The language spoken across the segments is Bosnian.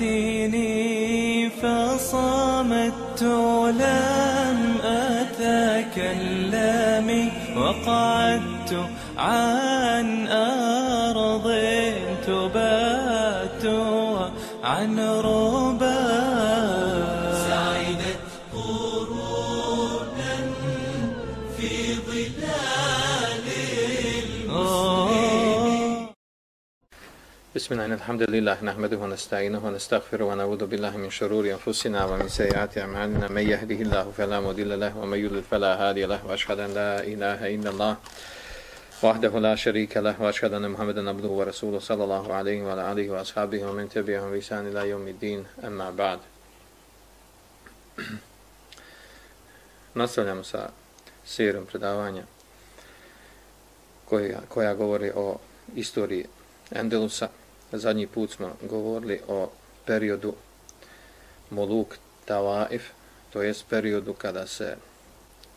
ناديتني فصمت لم أتكلم وقعدت عن أرض تبات عن ربا بسم الله الحمد لله نحمده ونستعينه ونستغفره ونعوذ بالله من شرور أنفسنا ومن سيئات أعمالنا من يهده الله فلا مضل له ومن يضلل فلا هادي له وأشهد أن لا إله إلا الله وحده لا شريك له وأشهد أن محمدا عبده ورسوله صلى الله عليه وعلى آله وأصحابه ومن تبعهم بإحسان إلى يوم الدين أما بعد Nastavljamo sa serijom predavanja koja, koja govori o istoriji Endelusa. Zadnji put smo govorili o periodu Moluk Tawaif, to jest periodu kada se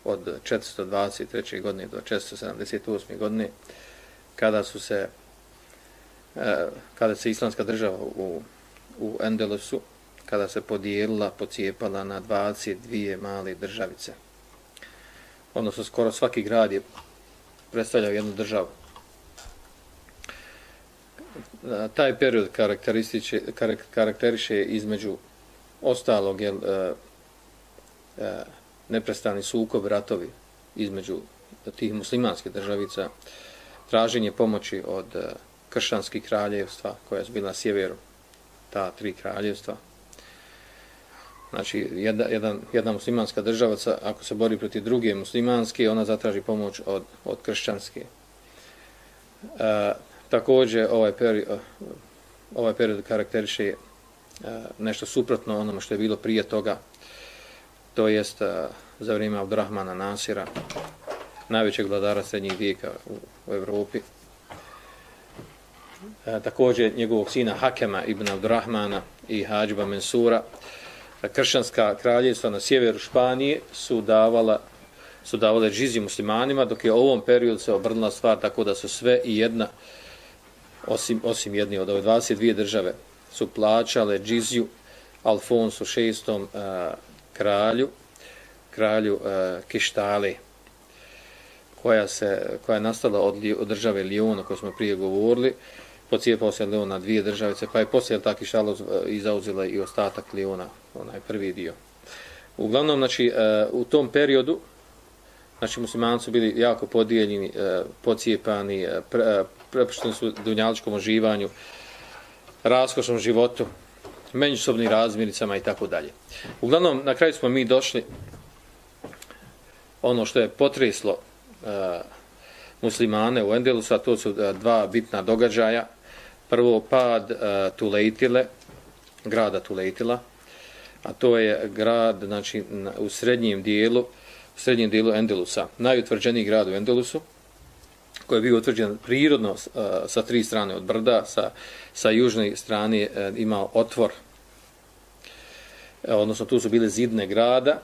od 423. godine do 478. godine, kada su se e, kada se islamska država u, u Endelosu, kada se podijelila, pocijepala na 22 male državice. Odnosno, skoro svaki grad je predstavljao jednu državu taj period karakterističe, karakteriše između ostalog jel, e, e, neprestani sukob ratovi između tih muslimanskih državica, traženje pomoći od e, kršanskih kraljevstva koja je bila na sjeveru, ta tri kraljevstva. Znači, jedna, jedan, jedna muslimanska državaca, ako se bori protiv druge muslimanske, ona zatraži pomoć od, od kršćanske. E, Također ovaj period, eh, ovaj period karakteriše eh, nešto suprotno onome što je bilo prije toga, to jest eh, za vrijeme Abdurrahmana Nasira, najvećeg vladara srednjih vijeka u, u Evropi. E, također njegovog sina Hakema ibn Abdurrahmana i Hadžba Mensura, kršćanska kraljevstva na sjeveru Španije su davala su davale džizi muslimanima, dok je u ovom periodu se obrnula stvar tako da su sve i jedna osim, osim jedne od ove 22 države, su plaćale džiziju Alfonsu VI. A, e, kralju, kralju e, a, Kištale, koja, se, koja je nastala od, od države Lijona, koju smo prije govorili, pocijepao se Leon na dvije državice, pa je poslije ta Kištala e, izauzila i ostatak Lijona, onaj prvi dio. Uglavnom, znači, a, u tom periodu, znači, muslimani su bili jako podijeljeni, uh, pocijepani, prepušteni su dunjaličkom oživanju, raskošnom životu, međusobnim razmiricama i tako dalje. Uglavnom, na kraju smo mi došli ono što je potreslo uh, muslimane u Endelusa, to su uh, dva bitna događaja. Prvo, pad e, uh, Tulejtile, grada Tulejtila, a to je grad znači, u srednjem dijelu, u srednjem dijelu Endelusa, najutvrđeniji grad u Endelusu, koji je bio utvrđen prirodno e, sa tri strane od brda, sa, sa južne strane e, imao otvor, e, odnosno tu su bile zidne grada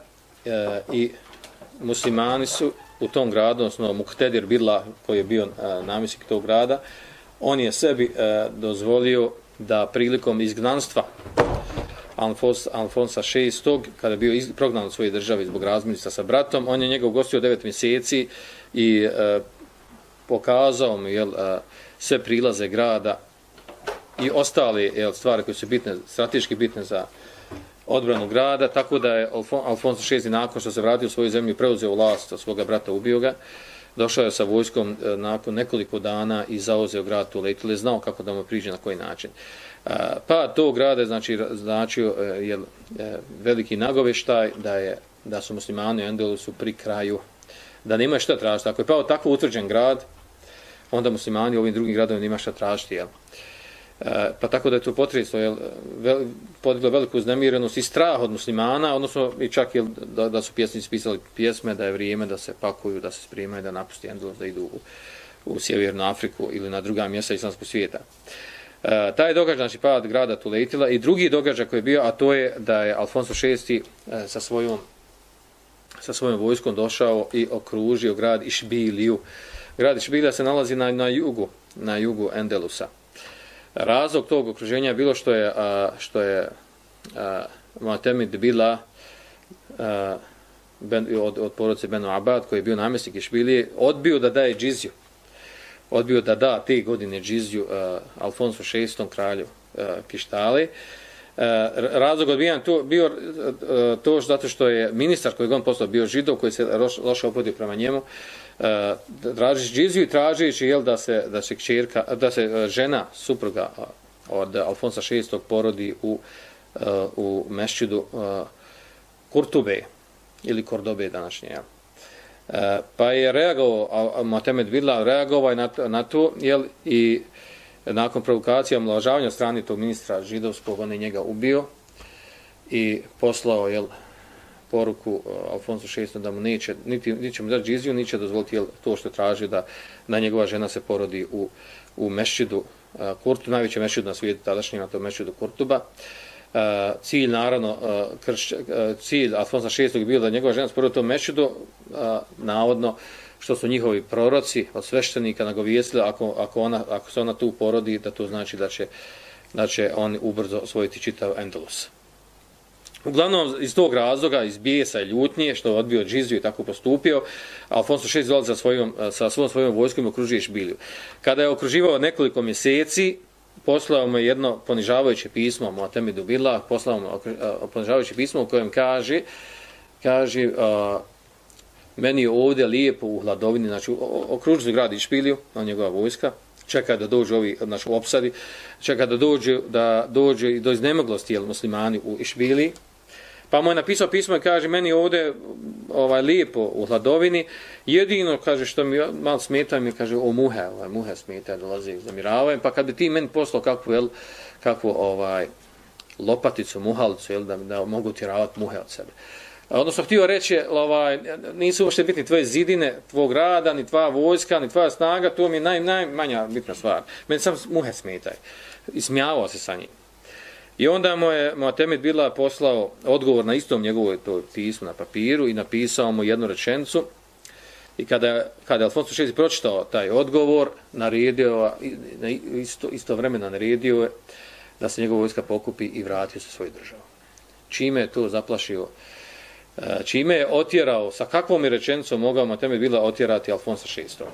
i muslimani su u tom gradu, odnosno Muktedir Bidla koji je bio namisnik tog grada, on je sebi dozvolio da prilikom izgnanstva Alfons, Alfonsa VI, kada je bio iz, prognan od svoje države zbog razmirica sa bratom, on je njega ugostio devet mjeseci i e, pokazao mi jel, sve prilaze grada i ostale jel, stvari koje su bitne, strateški bitne za odbranu grada, tako da je Alfonso VI nakon što se vratio u svoju zemlju preuzeo vlast od svoga brata, ubio ga, došao je sa vojskom e, nakon nekoliko dana i zauzeo grad tu letile, znao kako da mu priđe na koji način. E, pa to grada je znači, značio e, je, veliki nagoveštaj da je da su muslimani u Endelusu pri kraju da nema šta tražiti. Ako je pao tako utvrđen grad, onda muslimani u ovim drugim gradovima nema šta tražiti. Jel? E, pa tako da je to potresno, jel, vel, podiglo veliku znamirenost i strah od muslimana, odnosno i čak jel, da, da su pjesnici pisali pjesme, da je vrijeme da se pakuju, da se spremaju, da napusti Endelos, da idu u, u Sjevernu Afriku ili na druga mjesta islamskog svijeta. E, taj događaj, znači pad grada Tuletila i drugi događaj koji je bio, a to je da je Alfonso VI e, sa svojom sa svojom vojskom došao i okružio grad Išbiliju. Grad Išbilija se nalazi na, na jugu, na jugu Endelusa. Razlog tog okruženja je bilo što je, a, što je Muatemid bila a, ben, od, od porodice Benu Abad, koji je bio namjesnik Išbilije, odbio da daje džiziju. Odbio da da te godine džiziju a, Alfonso VI. kralju a, Kištali. E, razlog odbijan to bio to zato što je ministar koji je on postao bio židov koji se loše opodio prema njemu E, tražiš džiziju i tražiš jel da se da se kćerka da se e, žena supruga od Alfonsa VI porodi u e, u mešćidu Kurtube ili Kordobe današnje jel. pa je reagovao Mohamed Bidla reagovao je na, na to jel i nakon provokacija omlažavanja strani tog ministra židovskog, on je njega ubio i poslao jel, poruku e, Alfonso VI da mu neće, niti, niti će mu dati džiziju, neće dozvoliti to što traži da na njegova žena se porodi u, u mešćidu e, Kurtu, najveće mešćidu na svijetu tadašnje, na to mešćidu Kurtuba. E, cilj, naravno, krš, cilj Alfonsa VI je bio da njegova žena se porodi u tom mešćidu, navodno, što su njihovi proroci od sveštenika nagovijestili ako, ako, ona, ako se ona tu porodi, da to znači da će, da će on ubrzo osvojiti čitav Endelus. Uglavnom, iz tog razloga, iz bijesa i ljutnje, što je odbio džiziju i tako postupio, Alfonso VI dolazi sa svojom, e, sa svojom svojom vojskom i okružuje Šbiliju. Kada je okruživao nekoliko mjeseci, poslao mu jedno ponižavajuće pismo, Moatemidu Bila, poslao mu e, ponižavajuće pismo u kojem kaže, kaže, e, meni je ovdje lijepo u hladovini, znači okružuje grad i Špiliju, na njegova vojska, čeka da dođu ovi, znači opsadi, čeka da dođu, da dođu i do iznemoglosti, jel, muslimani u Išbili. Pa mu je napisao pismo i kaže, meni ovdje ovaj, lijepo u hladovini, jedino, kaže, što mi malo smeta, mi kaže, o muhe, ovaj, muhe smeta, dolazi, zamiravaju, pa kad bi ti meni poslao kakvu, jel, kakvu, ovaj, lopaticu, muhalicu, jel, da, da mogu tiravati muhe od sebe. Odnosno, htio reći, ovaj, nisu uopšte bitni tvoje zidine, tvog rada, ni tvoja vojska, ni tvoja snaga, to mi je naj, najmanja bitna stvar. Meni sam muhe smetaj. I se sa njim. I onda mu je Moatemid Bila poslao odgovor na istom njegovoj to pismu na papiru i napisao mu jednu rečenicu. I kada, kada je Alfonso VI pročitao taj odgovor, naredio, isto, isto vremena naredio je da se njegova vojska pokupi i vratio se svoju državu. Čime je to zaplašio e, čime je otjerao, sa kakvom je rečenicom mogao Mateme bila otjerati Alfonso VI.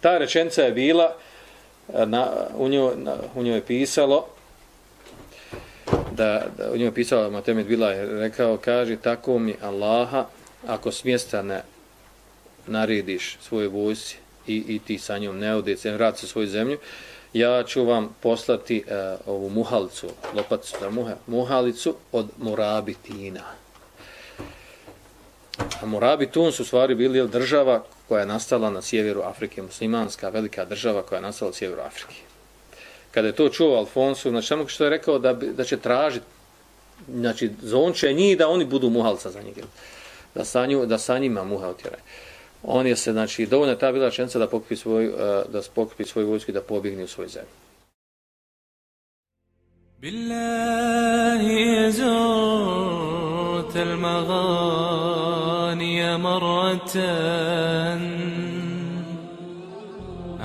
Ta rečenica je bila, e, na, u, njoj, na, u njoj je pisalo, da, da u njoj pisao pisalo, bila je rekao, kaže, tako mi Allaha, ako smjesta ne narediš svoje vojsi i, i ti sa njom ne odete, vrat se svoju zemlju, ja ću vam poslati uh, ovu muhalicu, lopaticu za muha, muhalicu od Morabitina. A Morabitun su stvari bili država koja je nastala na sjeveru Afrike, muslimanska velika država koja je nastala na sjeveru Afrike Kada je to čuo Alfonso, znači samo što je rekao da, da će tražiti, znači zonče njih da oni budu muhalca za njega, da sa, nju, da sa njima muha otjeraju. On je se, znači, dovoljno ta bila čenca da pokupi svoj, uh, da pokupi svoj vojsku i da pobjegne u svoj zemlji. Billahi zurt al-maghar مرة